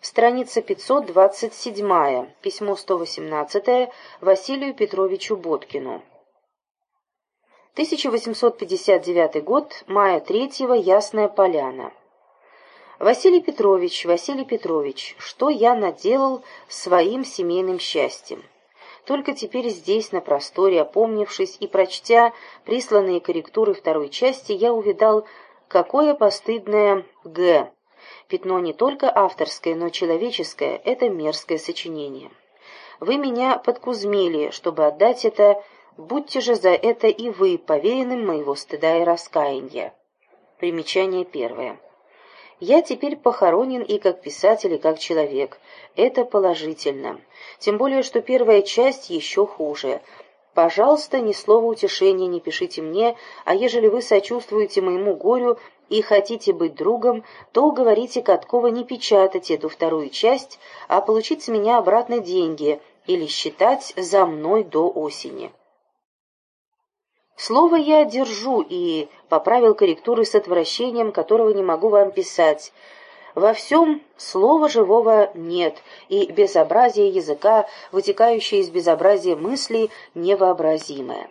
Страница 527, письмо 118 Василию Петровичу Боткину. 1859 год, мая 3 Ясная Поляна. Василий Петрович, Василий Петрович, что я наделал своим семейным счастьем? Только теперь здесь, на просторе, опомнившись и прочтя присланные корректуры второй части, я увидал, какое постыдное «Г» Пятно не только авторское, но человеческое — это мерзкое сочинение. Вы меня подкузмили, чтобы отдать это, будьте же за это и вы поверенным моего стыда и раскаяния. Примечание первое. Я теперь похоронен и как писатель, и как человек. Это положительно. Тем более, что первая часть еще хуже. Пожалуйста, ни слова утешения не пишите мне, а ежели вы сочувствуете моему горю, и хотите быть другом, то уговорите Каткова не печатать эту вторую часть, а получить с меня обратно деньги или считать за мной до осени. Слово я держу и поправил корректуры с отвращением, которого не могу вам писать. Во всем слова живого нет, и безобразие языка, вытекающее из безобразия мыслей, невообразимое.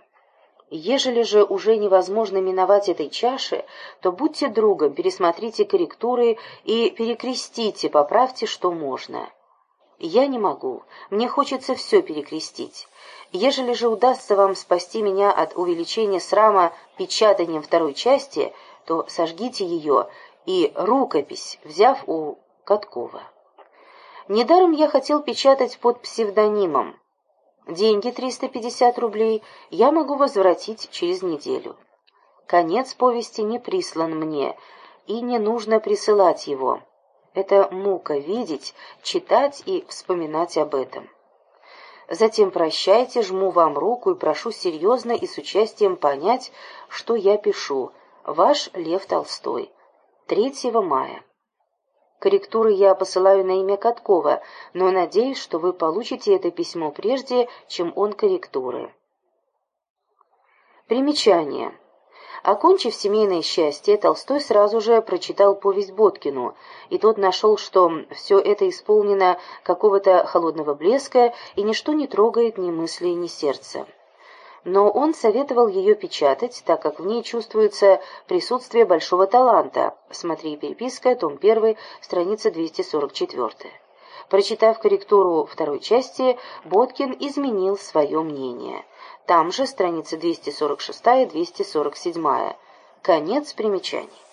Ежели же уже невозможно миновать этой чаши, то будьте другом, пересмотрите корректуры и перекрестите, поправьте, что можно. Я не могу, мне хочется все перекрестить. Ежели же удастся вам спасти меня от увеличения срама печатанием второй части, то сожгите ее и рукопись, взяв у Каткова. Недаром я хотел печатать под псевдонимом. Деньги 350 рублей я могу возвратить через неделю. Конец повести не прислан мне, и не нужно присылать его. Это мука видеть, читать и вспоминать об этом. Затем прощайте, жму вам руку и прошу серьезно и с участием понять, что я пишу. Ваш Лев Толстой. 3 мая. Корректуры я посылаю на имя Каткова, но надеюсь, что вы получите это письмо прежде, чем он корректуры. Примечание. Окончив семейное счастье, Толстой сразу же прочитал повесть Боткину, и тот нашел, что все это исполнено какого-то холодного блеска, и ничто не трогает ни мысли, ни сердца но он советовал ее печатать, так как в ней чувствуется присутствие большого таланта. Смотри переписка, том 1, страница 244. Прочитав корректуру второй части, Боткин изменил свое мнение. Там же страница 246-247. Конец примечаний.